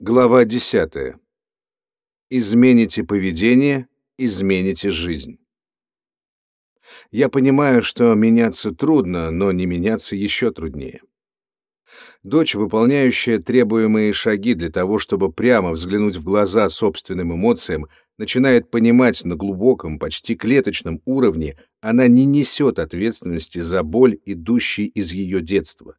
Глава 10. Измените поведение, измените жизнь. Я понимаю, что меняться трудно, но не меняться еще труднее. Дочь, выполняющая требуемые шаги для того, чтобы прямо взглянуть в глаза собственным эмоциям, начинает понимать на глубоком, почти клеточном уровне, она не несет ответственности за боль, идущей из ее детства.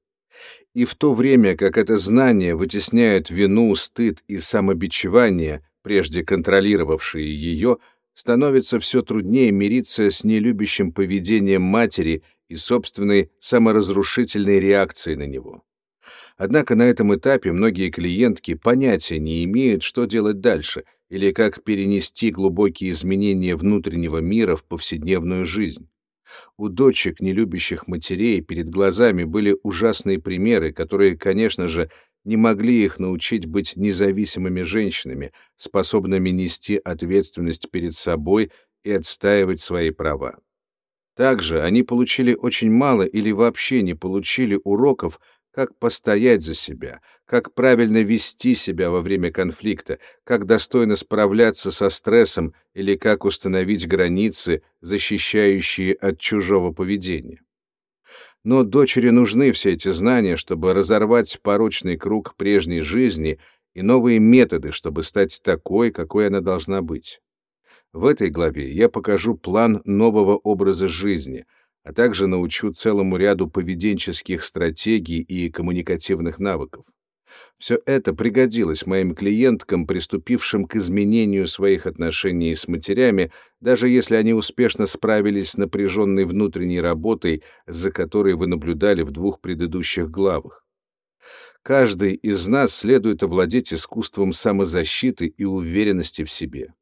И в то время, как это знание вытесняет вину, стыд и самобичевание, прежде контролировавшие ее, становится все труднее мириться с нелюбящим поведением матери и собственной саморазрушительной реакцией на него. Однако на этом этапе многие клиентки понятия не имеют, что делать дальше или как перенести глубокие изменения внутреннего мира в повседневную жизнь. У дочек, нелюбящих матерей, перед глазами были ужасные примеры, которые, конечно же, не могли их научить быть независимыми женщинами, способными нести ответственность перед собой и отстаивать свои права. Также они получили очень мало или вообще не получили уроков как постоять за себя, как правильно вести себя во время конфликта, как достойно справляться со стрессом или как установить границы, защищающие от чужого поведения. Но дочери нужны все эти знания, чтобы разорвать порочный круг прежней жизни и новые методы, чтобы стать такой, какой она должна быть. В этой главе я покажу план нового образа жизни — а также научу целому ряду поведенческих стратегий и коммуникативных навыков. Все это пригодилось моим клиенткам, приступившим к изменению своих отношений с матерями, даже если они успешно справились с напряженной внутренней работой, за которой вы наблюдали в двух предыдущих главах. Каждый из нас следует овладеть искусством самозащиты и уверенности в себе.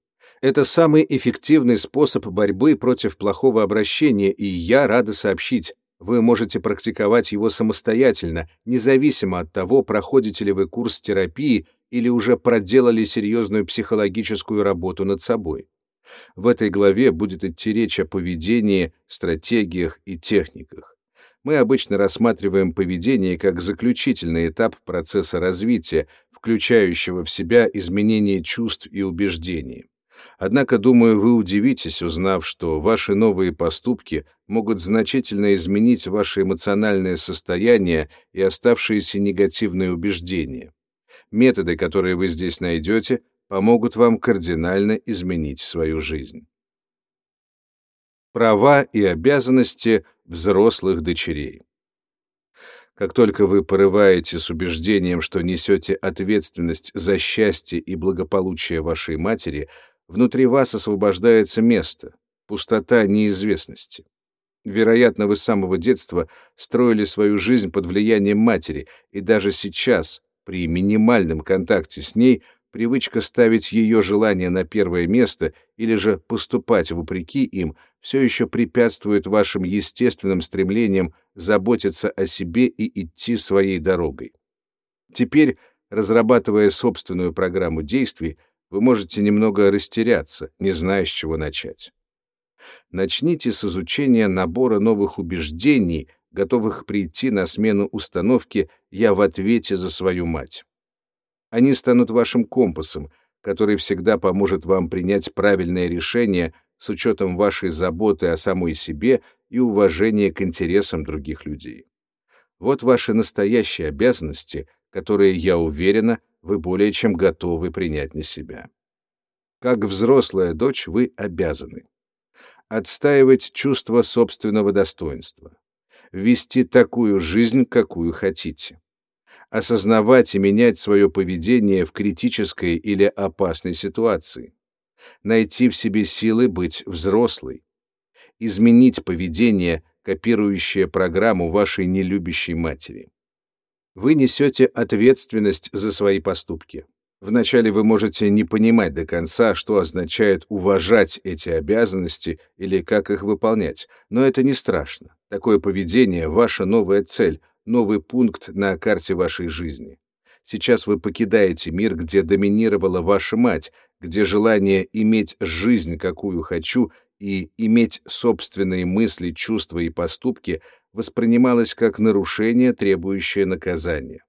Это самый эффективный способ борьбы против плохого обращения, и я рада сообщить, вы можете практиковать его самостоятельно, независимо от того, проходите ли вы курс терапии или уже проделали серьезную психологическую работу над собой. В этой главе будет идти речь о поведении, стратегиях и техниках. Мы обычно рассматриваем поведение как заключительный этап процесса развития, включающего в себя изменение чувств и убеждений. Однако, думаю, вы удивитесь, узнав, что ваши новые поступки могут значительно изменить ваше эмоциональное состояние и оставшиеся негативные убеждения. Методы, которые вы здесь найдете, помогут вам кардинально изменить свою жизнь. Права и обязанности взрослых дочерей. Как только вы порываете с убеждением, что несете ответственность за счастье и благополучие вашей матери, Внутри вас освобождается место, пустота неизвестности. Вероятно, вы с самого детства строили свою жизнь под влиянием матери, и даже сейчас, при минимальном контакте с ней, привычка ставить ее желания на первое место или же поступать вопреки им все еще препятствует вашим естественным стремлениям заботиться о себе и идти своей дорогой. Теперь, разрабатывая собственную программу действий, вы можете немного растеряться, не зная, с чего начать. Начните с изучения набора новых убеждений, готовых прийти на смену установке «я в ответе за свою мать». Они станут вашим компасом, который всегда поможет вам принять правильное решение с учетом вашей заботы о самой себе и уважения к интересам других людей. Вот ваши настоящие обязанности, которые, я уверена, вы более чем готовы принять на себя. Как взрослая дочь вы обязаны отстаивать чувство собственного достоинства, вести такую жизнь, какую хотите, осознавать и менять свое поведение в критической или опасной ситуации, найти в себе силы быть взрослой, изменить поведение, копирующее программу вашей нелюбящей матери вы несете ответственность за свои поступки. Вначале вы можете не понимать до конца, что означает уважать эти обязанности или как их выполнять, но это не страшно. Такое поведение — ваша новая цель, новый пункт на карте вашей жизни. Сейчас вы покидаете мир, где доминировала ваша мать, где желание иметь жизнь, какую хочу, и иметь собственные мысли, чувства и поступки воспринималось как нарушение, требующее наказания.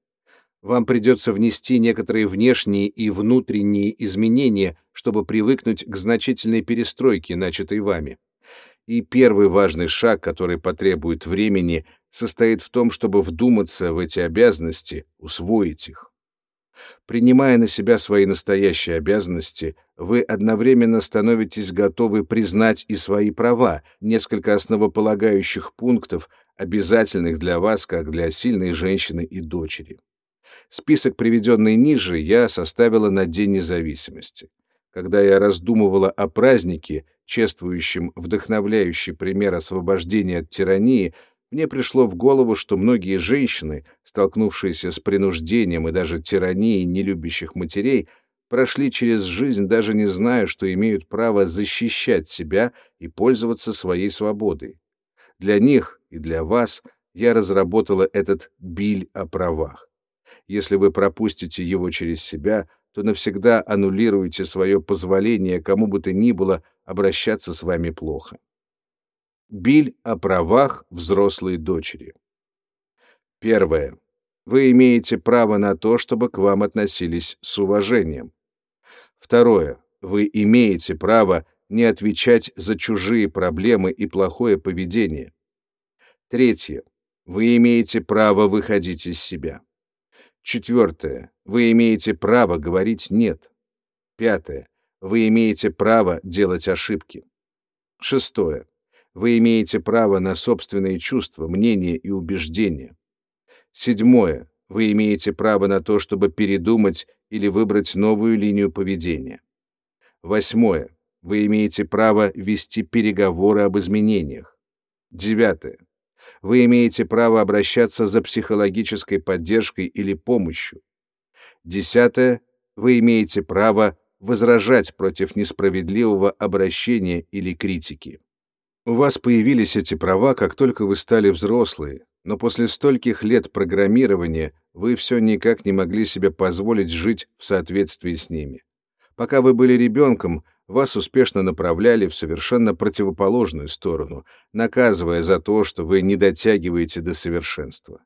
Вам придется внести некоторые внешние и внутренние изменения, чтобы привыкнуть к значительной перестройке, начатой вами. И первый важный шаг, который потребует времени, состоит в том, чтобы вдуматься в эти обязанности, усвоить их. Принимая на себя свои настоящие обязанности, вы одновременно становитесь готовы признать и свои права, несколько основополагающих пунктов, обязательных для вас, как для сильной женщины и дочери. Список, приведенный ниже, я составила на День независимости. Когда я раздумывала о празднике, чествующем вдохновляющий пример освобождения от тирании, мне пришло в голову, что многие женщины, столкнувшиеся с принуждением и даже тиранией нелюбящих матерей, прошли через жизнь, даже не зная, что имеют право защищать себя и пользоваться своей свободой. Для них и для вас я разработала этот биль о правах. Если вы пропустите его через себя, то навсегда аннулируете свое позволение кому бы то ни было обращаться с вами плохо. Биль о правах взрослой дочери. Первое. Вы имеете право на то, чтобы к вам относились с уважением. Второе. Вы имеете право не отвечать за чужие проблемы и плохое поведение. Третье. Вы имеете право выходить из себя. Четвертое. Вы имеете право говорить «нет». Пятое. Вы имеете право делать ошибки. Шестое. Вы имеете право на собственные чувства, мнения и убеждения. Седьмое. Вы имеете право на то, чтобы передумать или выбрать новую линию поведения. Восьмое. Вы имеете право вести переговоры об изменениях. Девятое. Вы имеете право обращаться за психологической поддержкой или помощью. Десятое. Вы имеете право возражать против несправедливого обращения или критики. У вас появились эти права, как только вы стали взрослые, но после стольких лет программирования вы все никак не могли себе позволить жить в соответствии с ними. Пока вы были ребенком, вас успешно направляли в совершенно противоположную сторону, наказывая за то, что вы не дотягиваете до совершенства.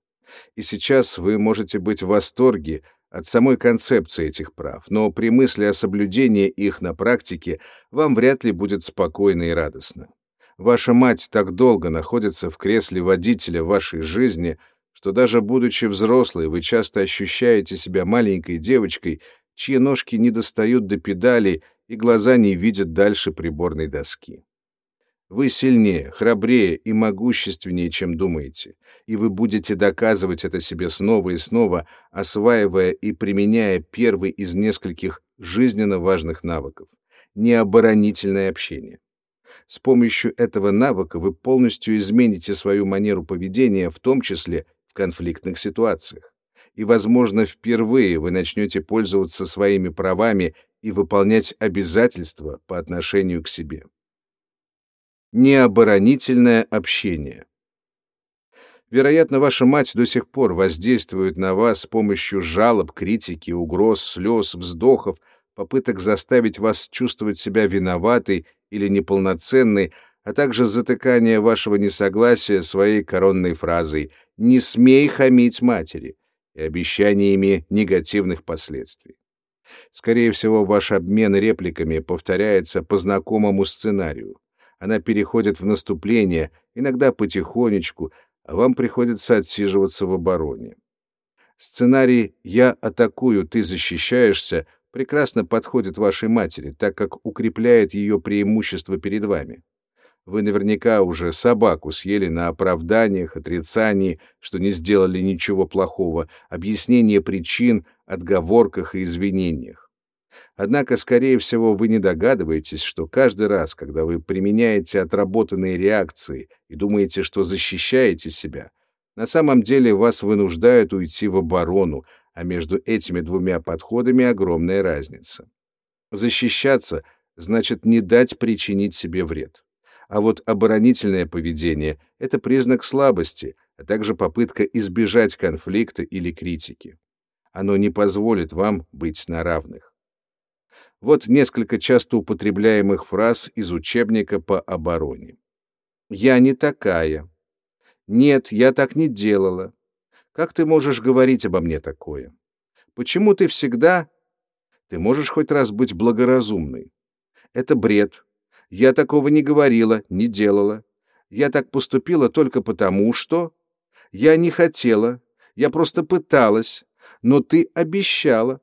И сейчас вы можете быть в восторге от самой концепции этих прав, но при мысли о соблюдении их на практике вам вряд ли будет спокойно и радостно. Ваша мать так долго находится в кресле водителя вашей жизни, что даже будучи взрослой, вы часто ощущаете себя маленькой девочкой, чьи ножки не достают до педалей и глаза не видят дальше приборной доски. Вы сильнее, храбрее и могущественнее, чем думаете, и вы будете доказывать это себе снова и снова, осваивая и применяя первый из нескольких жизненно важных навыков — необоронительное общение. С помощью этого навыка вы полностью измените свою манеру поведения, в том числе в конфликтных ситуациях. И, возможно, впервые вы начнете пользоваться своими правами и выполнять обязательства по отношению к себе. Необоронительное общение. Вероятно, ваша мать до сих пор воздействует на вас с помощью жалоб, критики, угроз, слез, вздохов, попыток заставить вас чувствовать себя виноватой или неполноценной, а также затыкание вашего несогласия своей коронной фразой «не смей хамить матери» и обещаниями негативных последствий. Скорее всего, ваш обмен репликами повторяется по знакомому сценарию. Она переходит в наступление, иногда потихонечку, а вам приходится отсиживаться в обороне. Сценарий «я атакую, ты защищаешься» прекрасно подходит вашей матери, так как укрепляет ее преимущество перед вами. Вы наверняка уже собаку съели на оправданиях, отрицании, что не сделали ничего плохого, объяснение причин, отговорках и извинениях. Однако, скорее всего, вы не догадываетесь, что каждый раз, когда вы применяете отработанные реакции и думаете, что защищаете себя, на самом деле вас вынуждают уйти в оборону, а между этими двумя подходами огромная разница. Защищаться значит не дать причинить себе вред. А вот оборонительное поведение — это признак слабости, а также попытка избежать конфликта или критики. Оно не позволит вам быть на равных. Вот несколько часто употребляемых фраз из учебника по обороне. «Я не такая». «Нет, я так не делала. Как ты можешь говорить обо мне такое? Почему ты всегда... Ты можешь хоть раз быть благоразумной? Это бред. Я такого не говорила, не делала. Я так поступила только потому, что... Я не хотела. Я просто пыталась. Но ты обещала.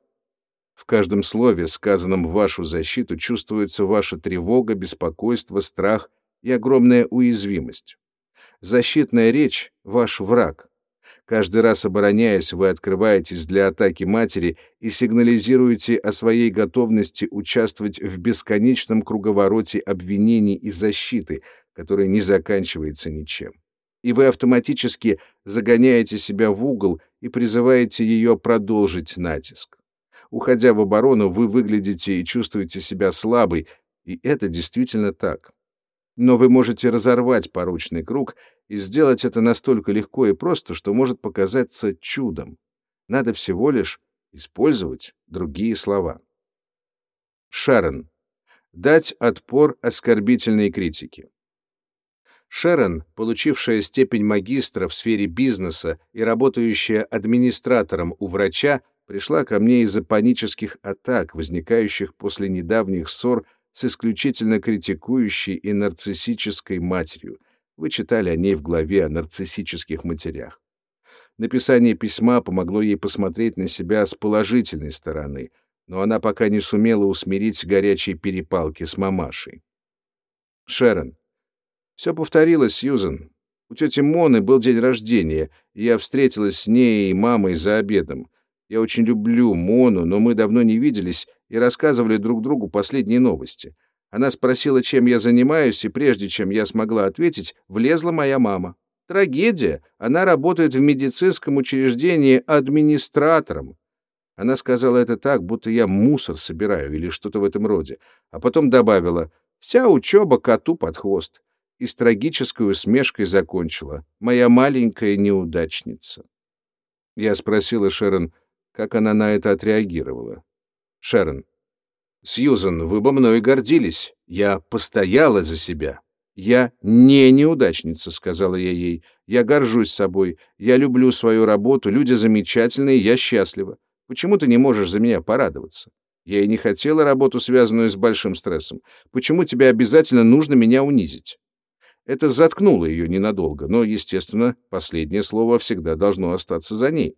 В каждом слове, сказанном в вашу защиту, чувствуется ваша тревога, беспокойство, страх и огромная уязвимость. Защитная речь — ваш враг. Каждый раз обороняясь, вы открываетесь для атаки матери и сигнализируете о своей готовности участвовать в бесконечном круговороте обвинений и защиты, который не заканчивается ничем. И вы автоматически загоняете себя в угол и призываете ее продолжить натиск. Уходя в оборону, вы выглядите и чувствуете себя слабой, и это действительно так. Но вы можете разорвать порочный круг и сделать это настолько легко и просто, что может показаться чудом. Надо всего лишь использовать другие слова. Шарон. Дать отпор оскорбительной критике. Шерон, получившая степень магистра в сфере бизнеса и работающая администратором у врача, пришла ко мне из-за панических атак, возникающих после недавних ссор с исключительно критикующей и нарциссической матерью. Вы читали о ней в главе о нарциссических матерях. Написание письма помогло ей посмотреть на себя с положительной стороны, но она пока не сумела усмирить горячие перепалки с мамашей. Шерон. Все повторилось, Сьюзен. У тети Моны был день рождения, и я встретилась с ней и мамой за обедом. Я очень люблю Мону, но мы давно не виделись и рассказывали друг другу последние новости. Она спросила, чем я занимаюсь, и прежде чем я смогла ответить, влезла моя мама. Трагедия. Она работает в медицинском учреждении администратором. Она сказала это так, будто я мусор собираю или что-то в этом роде, а потом добавила «Вся учеба коту под хвост» и с трагической усмешкой закончила «Моя маленькая неудачница». Я спросила Шерон, как она на это отреагировала. Шерон. Сьюзен, вы бы мной гордились. Я постояла за себя. Я не неудачница, сказала я ей. Я горжусь собой. Я люблю свою работу. Люди замечательные, я счастлива. Почему ты не можешь за меня порадоваться? Я и не хотела работу, связанную с большим стрессом. Почему тебе обязательно нужно меня унизить? Это заткнуло ее ненадолго, но, естественно, последнее слово всегда должно остаться за ней.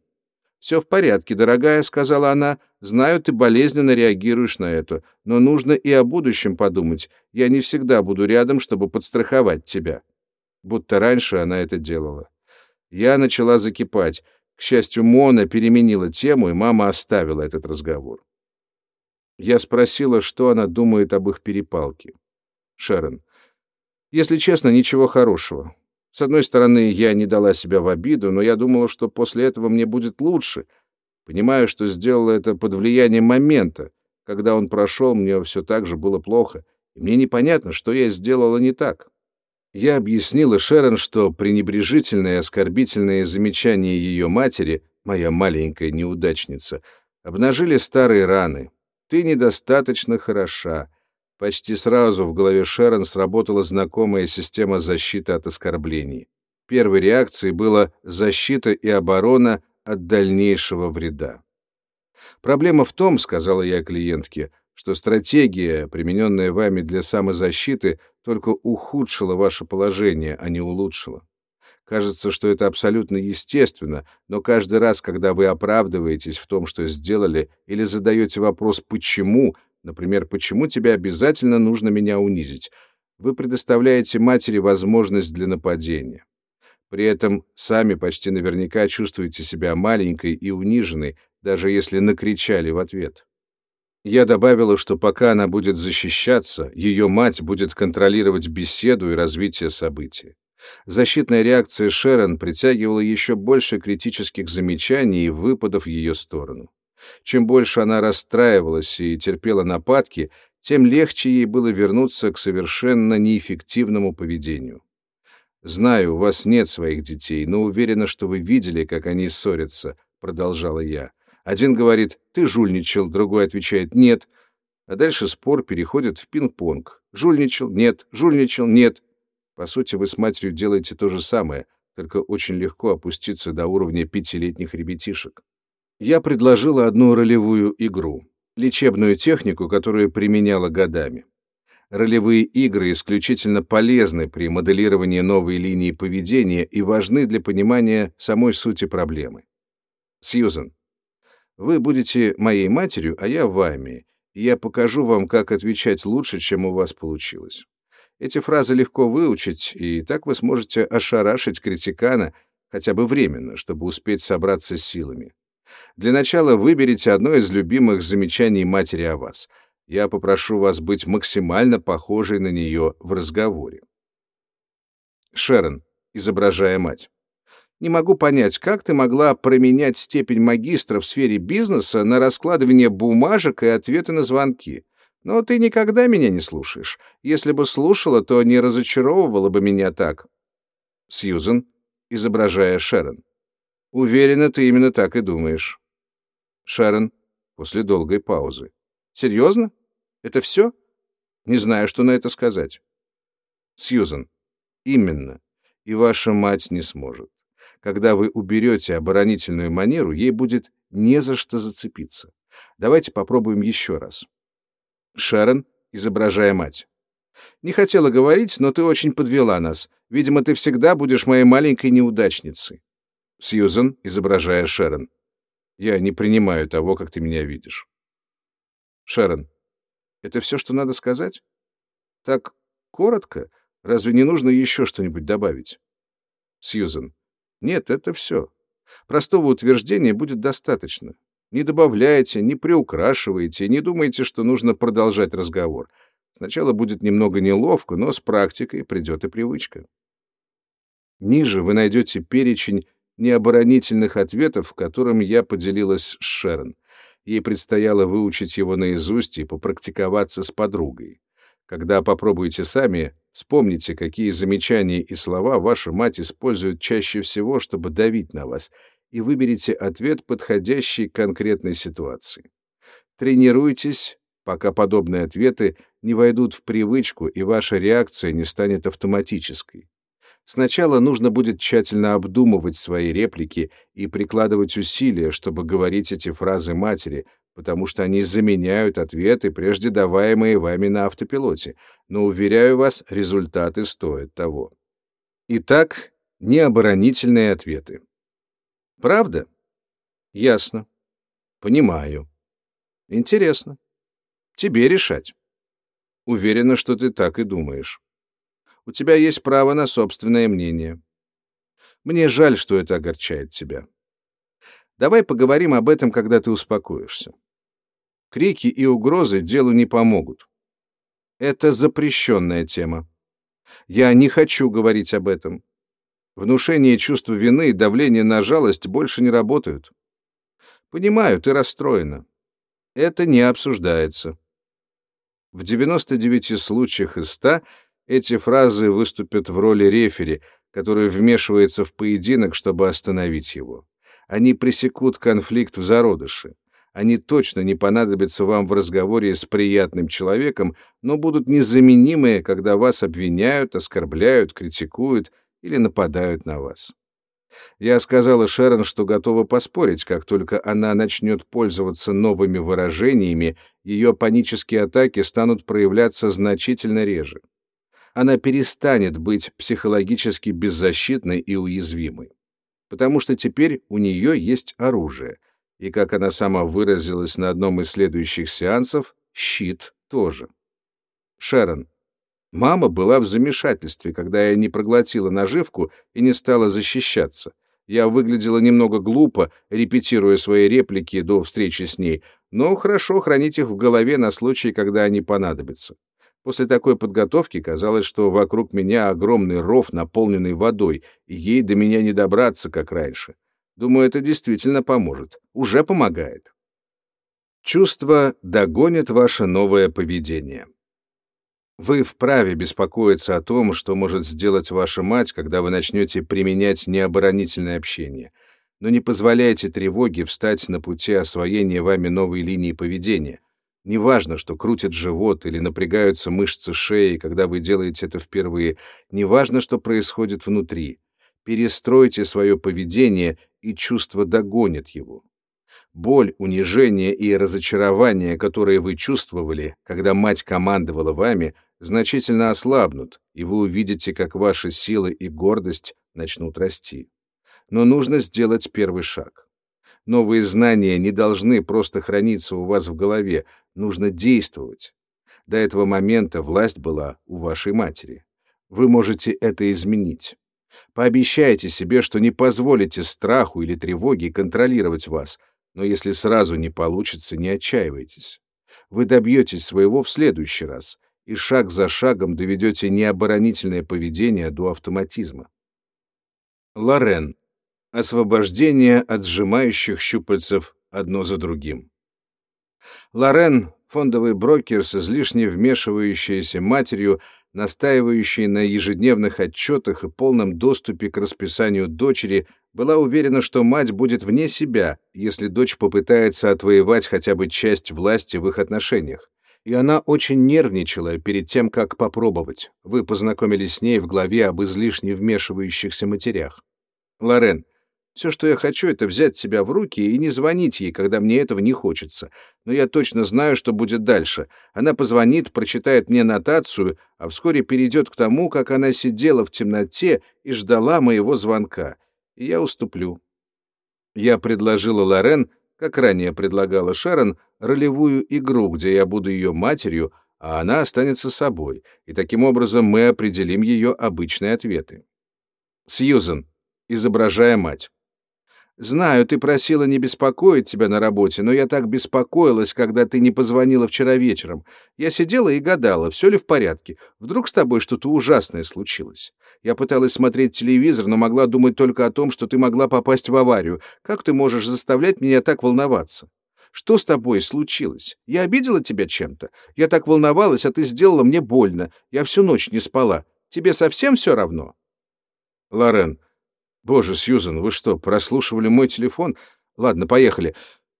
«Все в порядке, дорогая», — сказала она. «Знаю, ты болезненно реагируешь на это, но нужно и о будущем подумать. Я не всегда буду рядом, чтобы подстраховать тебя». Будто раньше она это делала. Я начала закипать. К счастью, Мона переменила тему, и мама оставила этот разговор. Я спросила, что она думает об их перепалке. Шерон. Если честно, ничего хорошего. С одной стороны, я не дала себя в обиду, но я думала, что после этого мне будет лучше. Понимаю, что сделала это под влиянием момента. Когда он прошел, мне все так же было плохо, и мне непонятно, что я сделала не так. Я объяснила Шерон, что пренебрежительные и оскорбительные замечания ее матери, моя маленькая неудачница, обнажили старые раны. Ты недостаточно хороша. Почти сразу в голове Шерон сработала знакомая система защиты от оскорблений. Первой реакцией была защита и оборона от дальнейшего вреда. Проблема в том, сказала я клиентке, что стратегия, примененная вами для самозащиты, только ухудшила ваше положение, а не улучшила. Кажется, что это абсолютно естественно, но каждый раз, когда вы оправдываетесь в том, что сделали, или задаете вопрос «почему», Например, почему тебе обязательно нужно меня унизить? Вы предоставляете матери возможность для нападения. При этом сами почти наверняка чувствуете себя маленькой и униженной, даже если накричали в ответ. Я добавила, что пока она будет защищаться, ее мать будет контролировать беседу и развитие событий. Защитная реакция Шерон притягивала еще больше критических замечаний и выпадов в ее сторону. Чем больше она расстраивалась и терпела нападки, тем легче ей было вернуться к совершенно неэффективному поведению. «Знаю, у вас нет своих детей, но уверена, что вы видели, как они ссорятся», — продолжала я. Один говорит «ты жульничал», другой отвечает «нет». А дальше спор переходит в пинг-понг. Жульничал, нет, жульничал, нет. По сути, вы с матерью делаете то же самое, только очень легко опуститься до уровня пятилетних ребятишек. Я предложила одну ролевую игру, лечебную технику, которую применяла годами. Ролевые игры исключительно полезны при моделировании новой линии поведения и важны для понимания самой сути проблемы. Сьюзен, вы будете моей матерью, а я вами, я покажу вам, как отвечать лучше, чем у вас получилось. Эти фразы легко выучить, и так вы сможете ошарашить критикана хотя бы временно, чтобы успеть собраться с силами. Для начала выберите одно из любимых замечаний матери о вас. Я попрошу вас быть максимально похожей на нее в разговоре. Шерон, изображая мать. Не могу понять, как ты могла променять степень магистра в сфере бизнеса на раскладывание бумажек и ответы на звонки. Но ты никогда меня не слушаешь. Если бы слушала, то не разочаровывала бы меня так. Сьюзен, изображая Шерон. Уверена, ты именно так и думаешь. Шерон, после долгой паузы. Серьезно? Это все? Не знаю, что на это сказать. Сьюзен. Именно. И ваша мать не сможет. Когда вы уберете оборонительную манеру, ей будет не за что зацепиться. Давайте попробуем еще раз. Шерон, изображая мать. Не хотела говорить, но ты очень подвела нас. Видимо, ты всегда будешь моей маленькой неудачницей. Сьюзен, изображая Шерон. Я не принимаю того, как ты меня видишь. Шерон. Это все, что надо сказать? Так коротко? Разве не нужно еще что-нибудь добавить? Сьюзен. Нет, это все. Простого утверждения будет достаточно. Не добавляйте, не приукрашивайте, не думайте, что нужно продолжать разговор. Сначала будет немного неловко, но с практикой придет и привычка. Ниже вы найдете перечень необоронительных ответов, в котором я поделилась с Шерон. Ей предстояло выучить его наизусть и попрактиковаться с подругой. Когда попробуете сами, вспомните, какие замечания и слова ваша мать использует чаще всего, чтобы давить на вас, и выберите ответ, подходящий к конкретной ситуации. Тренируйтесь, пока подобные ответы не войдут в привычку и ваша реакция не станет автоматической. Сначала нужно будет тщательно обдумывать свои реплики и прикладывать усилия, чтобы говорить эти фразы матери, потому что они заменяют ответы, прежде даваемые вами на автопилоте, но, уверяю вас, результаты стоят того. Итак, необоронительные ответы. Правда? Ясно. Понимаю. Интересно. Тебе решать. Уверена, что ты так и думаешь. У тебя есть право на собственное мнение. Мне жаль, что это огорчает тебя. Давай поговорим об этом, когда ты успокоишься. Крики и угрозы делу не помогут. Это запрещенная тема. Я не хочу говорить об этом. Внушение чувства вины и давление на жалость больше не работают. Понимаю, ты расстроена. Это не обсуждается. В 99 случаях из 100 эти фразы выступят в роли рефери, который вмешивается в поединок, чтобы остановить его. Они пресекут конфликт в зародыше. Они точно не понадобятся вам в разговоре с приятным человеком, но будут незаменимые, когда вас обвиняют, оскорбляют, критикуют или нападают на вас. Я сказала Шерон, что готова поспорить, как только она начнет пользоваться новыми выражениями, ее панические атаки станут проявляться значительно реже. Она перестанет быть психологически беззащитной и уязвимой потому что теперь у нее есть оружие. И, как она сама выразилась на одном из следующих сеансов, щит тоже. Шерон. Мама была в замешательстве, когда я не проглотила наживку и не стала защищаться. Я выглядела немного глупо, репетируя свои реплики до встречи с ней, но хорошо хранить их в голове на случай, когда они понадобятся. После такой подготовки казалось, что вокруг меня огромный ров, наполненный водой, и ей до меня не добраться, как раньше. Думаю, это действительно поможет. Уже помогает. Чувства догонят ваше новое поведение. Вы вправе беспокоиться о том, что может сделать ваша мать, когда вы начнете применять необоронительное общение. Но не позволяйте тревоге встать на пути освоения вами новой линии поведения — Неважно, что крутит живот или напрягаются мышцы шеи, когда вы делаете это впервые. Неважно, что происходит внутри. Перестройте свое поведение, и чувство догонит его. Боль, унижение и разочарование, которые вы чувствовали, когда мать командовала вами, значительно ослабнут, и вы увидите, как ваши силы и гордость начнут расти. Но нужно сделать первый шаг. Новые знания не должны просто храниться у вас в голове, нужно действовать. До этого момента власть была у вашей матери. Вы можете это изменить. Пообещайте себе, что не позволите страху или тревоге контролировать вас, но если сразу не получится, не отчаивайтесь. Вы добьетесь своего в следующий раз и шаг за шагом доведете необоронительное поведение до автоматизма. Лорен. Освобождение от сжимающих щупальцев одно за другим. Лорен — фондовый брокер с излишне вмешивающейся матерью, настаивающей на ежедневных отчетах и полном доступе к расписанию дочери, была уверена, что мать будет вне себя, если дочь попытается отвоевать хотя бы часть власти в их отношениях. И она очень нервничала перед тем, как попробовать. Вы познакомились с ней в главе об излишне вмешивающихся матерях. Лорен, все, что я хочу, это взять себя в руки и не звонить ей, когда мне этого не хочется. Но я точно знаю, что будет дальше. Она позвонит, прочитает мне нотацию, а вскоре перейдет к тому, как она сидела в темноте и ждала моего звонка. И я уступлю. Я предложила Лорен, как ранее предлагала Шарон, ролевую игру, где я буду ее матерью, а она останется собой, и таким образом мы определим ее обычные ответы. Сьюзен, изображая мать. Знаю, ты просила не беспокоить тебя на работе, но я так беспокоилась, когда ты не позвонила вчера вечером. Я сидела и гадала, все ли в порядке. Вдруг с тобой что-то ужасное случилось. Я пыталась смотреть телевизор, но могла думать только о том, что ты могла попасть в аварию. Как ты можешь заставлять меня так волноваться? Что с тобой случилось? Я обидела тебя чем-то? Я так волновалась, а ты сделала мне больно. Я всю ночь не спала. Тебе совсем все равно? Лорен, Боже, Сьюзен, вы что, прослушивали мой телефон? Ладно, поехали.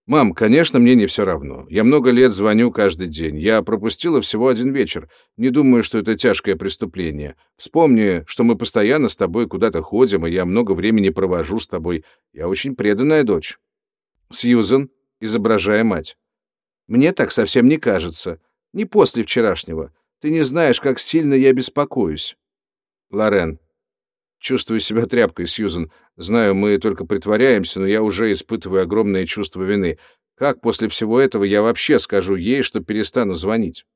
Мам, конечно, мне не все равно. Я много лет звоню каждый день. Я пропустила всего один вечер. Не думаю, что это тяжкое преступление. Вспомни, что мы постоянно с тобой куда-то ходим, и я много времени провожу с тобой. Я очень преданная дочь. Сьюзен, изображая мать. Мне так совсем не кажется. Не после вчерашнего. Ты не знаешь, как сильно я беспокоюсь. Лорен, Чувствую себя тряпкой, Сьюзен. Знаю, мы только притворяемся, но я уже испытываю огромное чувство вины. Как после всего этого я вообще скажу ей, что перестану звонить?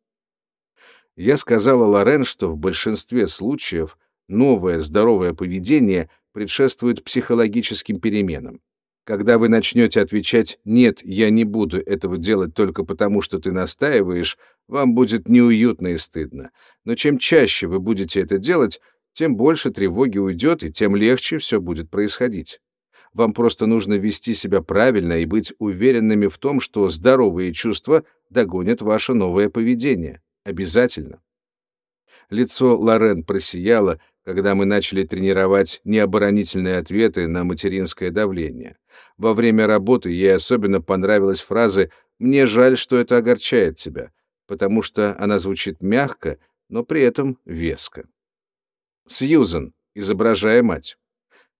Я сказала Лорен, что в большинстве случаев новое здоровое поведение предшествует психологическим переменам. Когда вы начнете отвечать «нет, я не буду этого делать только потому, что ты настаиваешь», вам будет неуютно и стыдно. Но чем чаще вы будете это делать, тем больше тревоги уйдет, и тем легче все будет происходить. Вам просто нужно вести себя правильно и быть уверенными в том, что здоровые чувства догонят ваше новое поведение. Обязательно. Лицо Лорен просияло, когда мы начали тренировать необоронительные ответы на материнское давление. Во время работы ей особенно понравилась фраза «Мне жаль, что это огорчает тебя», потому что она звучит мягко, но при этом веско. Сьюзен, изображая мать.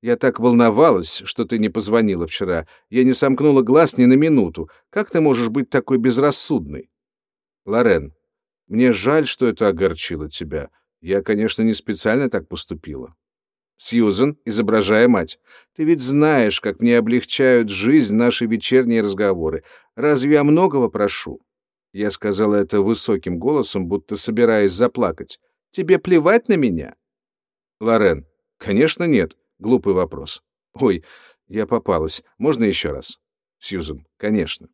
Я так волновалась, что ты не позвонила вчера. Я не сомкнула глаз ни на минуту. Как ты можешь быть такой безрассудной? Лорен, мне жаль, что это огорчило тебя. Я, конечно, не специально так поступила. Сьюзен, изображая мать. Ты ведь знаешь, как мне облегчают жизнь наши вечерние разговоры. Разве я многого прошу? Я сказала это высоким голосом, будто собираясь заплакать. Тебе плевать на меня? Лорен. Конечно, нет. Глупый вопрос. Ой, я попалась. Можно еще раз? Сьюзен. Конечно.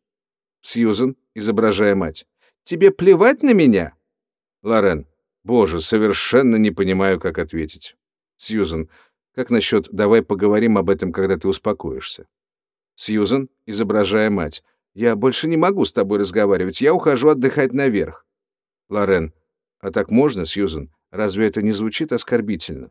Сьюзен, изображая мать. Тебе плевать на меня? Лорен. Боже, совершенно не понимаю, как ответить. Сьюзен. Как насчет «давай поговорим об этом, когда ты успокоишься»? Сьюзен, изображая мать. Я больше не могу с тобой разговаривать. Я ухожу отдыхать наверх. Лорен. А так можно, Сьюзен? Разве это не звучит оскорбительно?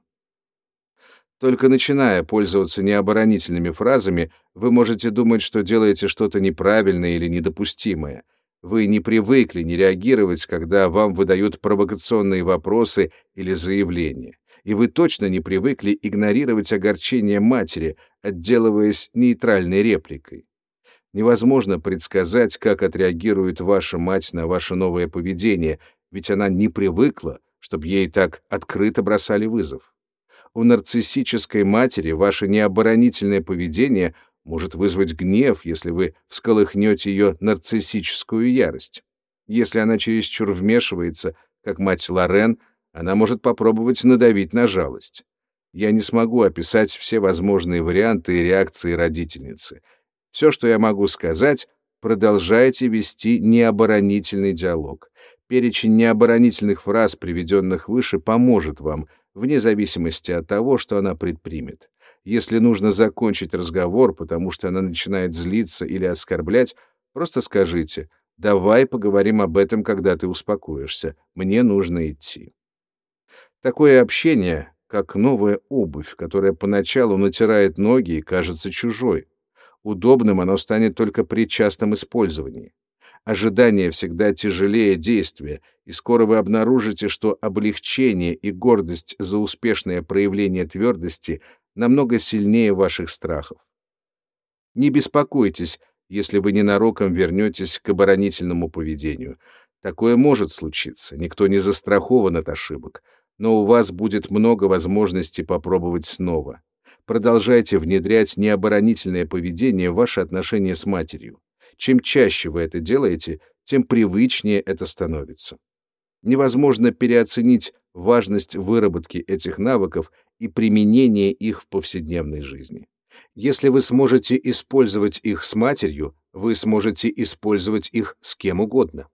Только начиная пользоваться необоронительными фразами, вы можете думать, что делаете что-то неправильное или недопустимое. Вы не привыкли не реагировать, когда вам выдают провокационные вопросы или заявления. И вы точно не привыкли игнорировать огорчение матери, отделываясь нейтральной репликой. Невозможно предсказать, как отреагирует ваша мать на ваше новое поведение, ведь она не привыкла, чтобы ей так открыто бросали вызов. У нарциссической матери ваше необоронительное поведение может вызвать гнев, если вы всколыхнете ее нарциссическую ярость. Если она чересчур вмешивается, как мать Лорен, она может попробовать надавить на жалость. Я не смогу описать все возможные варианты и реакции родительницы. Все, что я могу сказать, продолжайте вести необоронительный диалог. Перечень необоронительных фраз, приведенных выше, поможет вам, вне зависимости от того, что она предпримет. Если нужно закончить разговор, потому что она начинает злиться или оскорблять, просто скажите «давай поговорим об этом, когда ты успокоишься, мне нужно идти». Такое общение, как новая обувь, которая поначалу натирает ноги и кажется чужой. Удобным оно станет только при частом использовании. Ожидание всегда тяжелее действия, и скоро вы обнаружите, что облегчение и гордость за успешное проявление твердости намного сильнее ваших страхов. Не беспокойтесь, если вы ненароком вернетесь к оборонительному поведению. Такое может случиться, никто не застрахован от ошибок, но у вас будет много возможностей попробовать снова. Продолжайте внедрять необоронительное поведение в ваши отношения с матерью. Чем чаще вы это делаете, тем привычнее это становится. Невозможно переоценить важность выработки этих навыков и применения их в повседневной жизни. Если вы сможете использовать их с матерью, вы сможете использовать их с кем угодно.